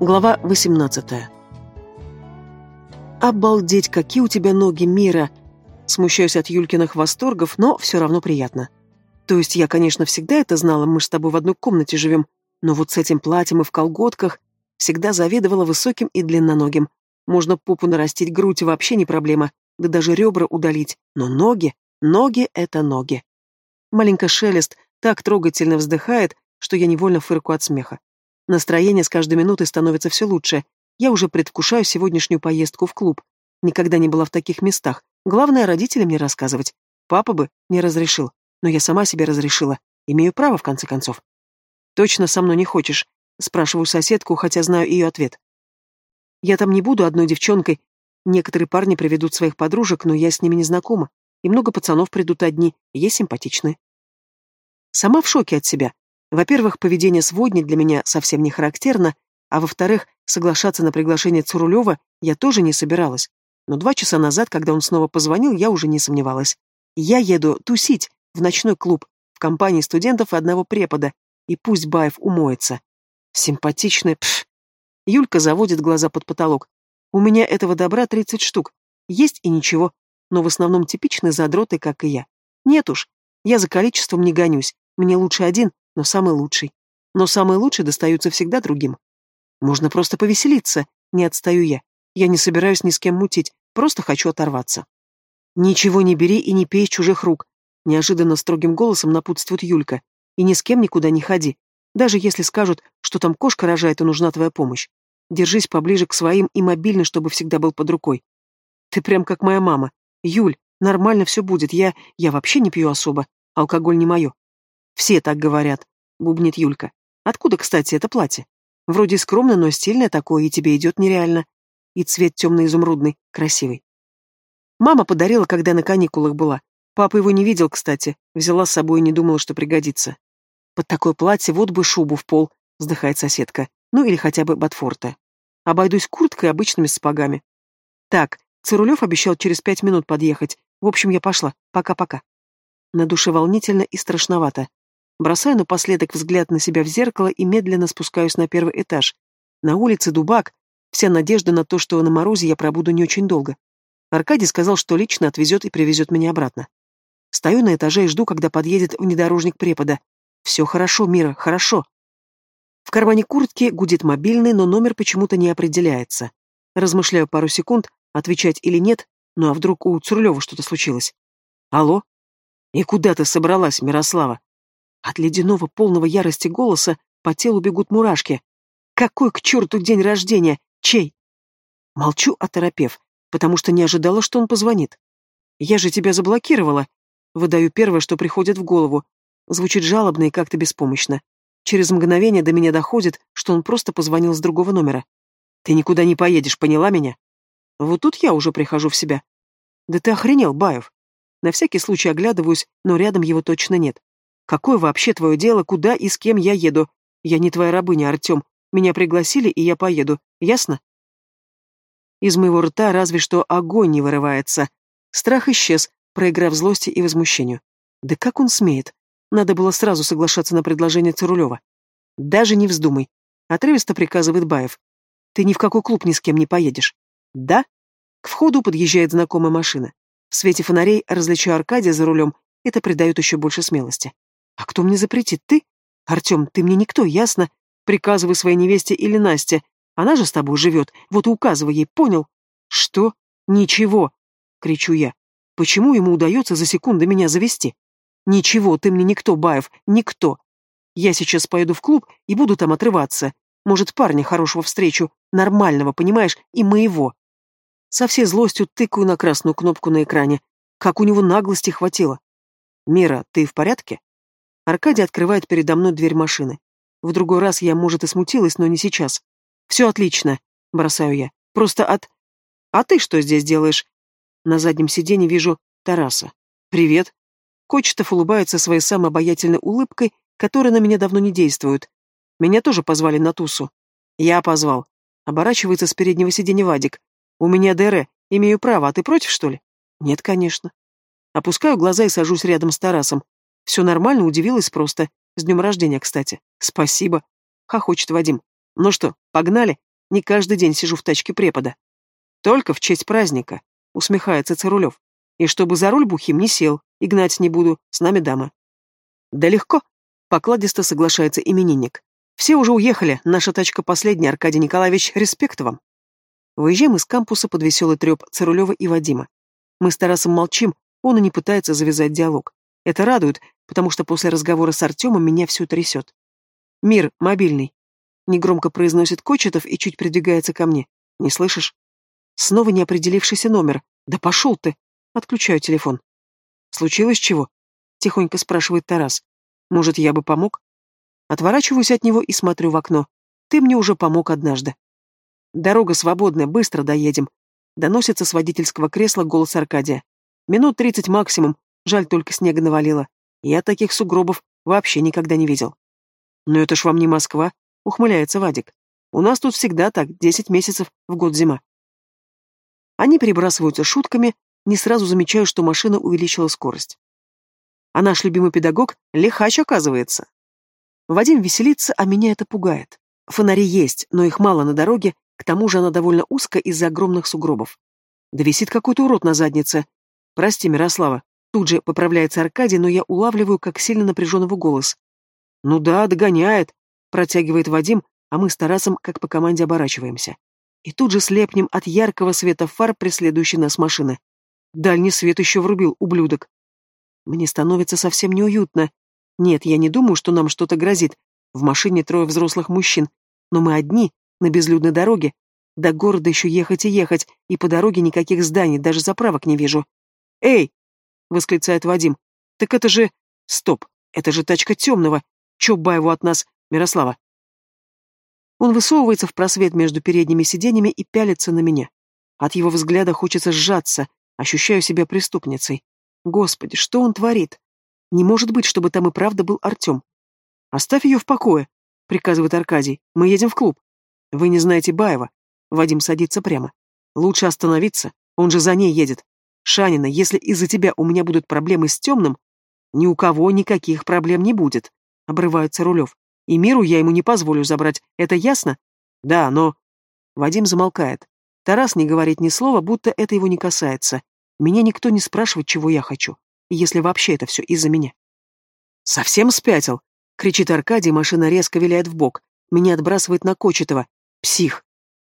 Глава 18 «Обалдеть, какие у тебя ноги, Мира!» Смущаюсь от Юлькиных восторгов, но все равно приятно. То есть я, конечно, всегда это знала, мы с тобой в одной комнате живем, но вот с этим платьем и в колготках всегда завидовала высоким и длинноногим. Можно попу нарастить, грудь вообще не проблема, да даже ребра удалить. Но ноги, ноги — это ноги. Маленький шелест так трогательно вздыхает, что я невольно фырку от смеха. Настроение с каждой минутой становится все лучше. Я уже предвкушаю сегодняшнюю поездку в клуб. Никогда не была в таких местах. Главное, родителям не рассказывать. Папа бы не разрешил. Но я сама себе разрешила. Имею право, в конце концов. «Точно со мной не хочешь?» Спрашиваю соседку, хотя знаю ее ответ. «Я там не буду одной девчонкой. Некоторые парни приведут своих подружек, но я с ними не знакома. И много пацанов придут одни, есть симпатичные». Сама в шоке от себя. Во-первых, поведение сводни для меня совсем не характерно, а во-вторых, соглашаться на приглашение Цурулева я тоже не собиралась. Но два часа назад, когда он снова позвонил, я уже не сомневалась. Я еду тусить в ночной клуб в компании студентов и одного препода, и пусть Баев умоется. Симпатичный, пф. Юлька заводит глаза под потолок. У меня этого добра 30 штук. Есть и ничего, но в основном типичные задроты, как и я. Нет уж, я за количеством не гонюсь. Мне лучше один, но самый лучший. Но самые лучшие достаются всегда другим. Можно просто повеселиться, не отстаю я. Я не собираюсь ни с кем мутить, просто хочу оторваться. Ничего не бери и не пей из чужих рук, неожиданно строгим голосом напутствует Юлька. И ни с кем никуда не ходи. Даже если скажут, что там кошка рожает и нужна твоя помощь. Держись поближе к своим и мобильный, чтобы всегда был под рукой. Ты прям как моя мама. Юль, нормально все будет, я... я вообще не пью особо. Алкоголь не мое. Все так говорят, бубнит Юлька. Откуда, кстати, это платье? Вроде скромное, но стильное такое, и тебе идет нереально. И цвет темно-изумрудный, красивый. Мама подарила, когда на каникулах была. Папа его не видел, кстати. Взяла с собой и не думала, что пригодится. Под такое платье вот бы шубу в пол, вздыхает соседка. Ну или хотя бы ботфорта. Обойдусь курткой и обычными сапогами. Так, Цирулев обещал через пять минут подъехать. В общем, я пошла. Пока-пока. На душе волнительно и страшновато. Бросаю напоследок взгляд на себя в зеркало и медленно спускаюсь на первый этаж. На улице дубак. Вся надежда на то, что на морозе я пробуду не очень долго. Аркадий сказал, что лично отвезет и привезет меня обратно. Стою на этаже и жду, когда подъедет внедорожник препода. Все хорошо, Мира, хорошо. В кармане куртки гудит мобильный, но номер почему-то не определяется. Размышляю пару секунд, отвечать или нет, ну а вдруг у Цурлева что-то случилось. Алло? И куда ты собралась, Мирослава? От ледяного полного ярости голоса по телу бегут мурашки. Какой к черту день рождения? Чей? Молчу, оторопев, потому что не ожидала, что он позвонит. Я же тебя заблокировала. Выдаю первое, что приходит в голову. Звучит жалобно и как-то беспомощно. Через мгновение до меня доходит, что он просто позвонил с другого номера. Ты никуда не поедешь, поняла меня? Вот тут я уже прихожу в себя. Да ты охренел, Баев. На всякий случай оглядываюсь, но рядом его точно нет. Какое вообще твое дело, куда и с кем я еду? Я не твоя рабыня, Артем. Меня пригласили, и я поеду. Ясно? Из моего рта разве что огонь не вырывается. Страх исчез, проиграв злости и возмущению. Да как он смеет? Надо было сразу соглашаться на предложение Цирулева. Даже не вздумай. Отрывисто приказывает Баев. Ты ни в какой клуб ни с кем не поедешь. Да? К входу подъезжает знакомая машина. В свете фонарей различаю Аркадия за рулем. Это придает еще больше смелости. А кто мне запретит? Ты? Артем, ты мне никто, ясно? Приказывай своей невесте или Насте. Она же с тобой живет. Вот и указывай ей, понял? Что? Ничего. Кричу я. Почему ему удается за секунду меня завести? Ничего, ты мне никто, Баев, никто. Я сейчас поеду в клуб и буду там отрываться. Может, парня хорошего встречу, нормального, понимаешь, и моего. Со всей злостью тыкаю на красную кнопку на экране. Как у него наглости хватило. Мира, ты в порядке? Аркадий открывает передо мной дверь машины. В другой раз я, может, и смутилась, но не сейчас. «Все отлично», — бросаю я. «Просто от...» «А ты что здесь делаешь?» На заднем сиденье вижу Тараса. «Привет». Кочетов улыбается своей самой обаятельной улыбкой, которая на меня давно не действует. Меня тоже позвали на тусу. Я позвал. Оборачивается с переднего сиденья Вадик. У меня ДР, имею право, а ты против, что ли? Нет, конечно. Опускаю глаза и сажусь рядом с Тарасом. Все нормально, удивилась просто. С днем рождения, кстати. Спасибо. Хохочет Вадим. Ну что, погнали? Не каждый день сижу в тачке препода. Только в честь праздника, усмехается Царулев. И чтобы за руль бухим не сел, и гнать не буду, с нами дама. Да легко, покладисто соглашается именинник. Все уже уехали, наша тачка последняя, Аркадий Николаевич, респект вам. Выезжаем из кампуса под веселый треп Царулева и Вадима. Мы с Тарасом молчим, он и не пытается завязать диалог. Это радует, потому что после разговора с Артемом меня все трясет. «Мир, мобильный», — негромко произносит Кочетов и чуть придвигается ко мне. «Не слышишь?» Снова неопределившийся номер. «Да пошел ты!» Отключаю телефон. «Случилось чего?» — тихонько спрашивает Тарас. «Может, я бы помог?» Отворачиваюсь от него и смотрю в окно. «Ты мне уже помог однажды». «Дорога свободная, быстро доедем», — доносится с водительского кресла голос Аркадия. «Минут тридцать максимум, жаль, только снега навалило. Я таких сугробов вообще никогда не видел». «Но это ж вам не Москва», — ухмыляется Вадик. «У нас тут всегда так, десять месяцев в год зима». Они перебрасываются шутками, не сразу замечаю, что машина увеличила скорость. А наш любимый педагог — лихач, оказывается. Вадим веселится, а меня это пугает. Фонари есть, но их мало на дороге, к тому же она довольно узкая из-за огромных сугробов. Да висит какой-то урод на заднице. Прости, Мирослава. Тут же поправляется Аркадий, но я улавливаю, как сильно напряжен его голос. Ну да, догоняет, протягивает Вадим, а мы с Тарасом, как по команде, оборачиваемся. И тут же слепнем от яркого света фар преследующей нас машины. Дальний свет еще врубил, ублюдок. Мне становится совсем неуютно. Нет, я не думаю, что нам что-то грозит. В машине трое взрослых мужчин. Но мы одни, на безлюдной дороге. До города еще ехать и ехать, и по дороге никаких зданий, даже заправок не вижу. «Эй!» — восклицает Вадим. «Так это же... Стоп! Это же тачка темного! Чубаеву от нас, Мирослава!» Он высовывается в просвет между передними сиденьями и пялится на меня. От его взгляда хочется сжаться, ощущаю себя преступницей. Господи, что он творит? Не может быть, чтобы там и правда был Артем. «Оставь ее в покое», — приказывает Аркадий. «Мы едем в клуб». «Вы не знаете Баева». Вадим садится прямо. «Лучше остановиться. Он же за ней едет. Шанина, если из-за тебя у меня будут проблемы с темным...» «Ни у кого никаких проблем не будет», — обрывается Рулев. «И миру я ему не позволю забрать. Это ясно?» «Да, но...» Вадим замолкает. Тарас не говорит ни слова, будто это его не касается. Меня никто не спрашивает, чего я хочу. Если вообще это все из-за меня. «Совсем спятил?» — кричит Аркадий, машина резко виляет в бок. Меня отбрасывает на Кочетова. «Псих!»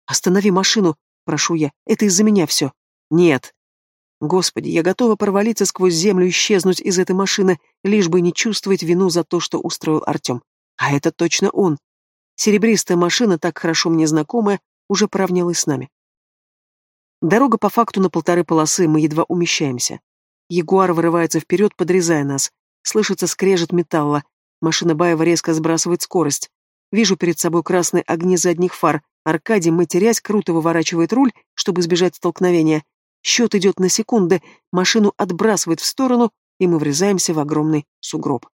«Останови машину!» — прошу я. «Это из-за меня все». «Нет!» Господи, я готова провалиться сквозь землю, исчезнуть из этой машины, лишь бы не чувствовать вину за то, что устроил Артем. А это точно он. Серебристая машина, так хорошо мне знакомая, уже поравнялась с нами. Дорога по факту на полторы полосы, мы едва умещаемся. Ягуар вырывается вперед, подрезая нас. Слышится скрежет металла. Машина Баева резко сбрасывает скорость. Вижу перед собой красные огни задних фар. Аркадий, матерясь, круто выворачивает руль, чтобы избежать столкновения. Счет идет на секунды, машину отбрасывает в сторону, и мы врезаемся в огромный сугроб.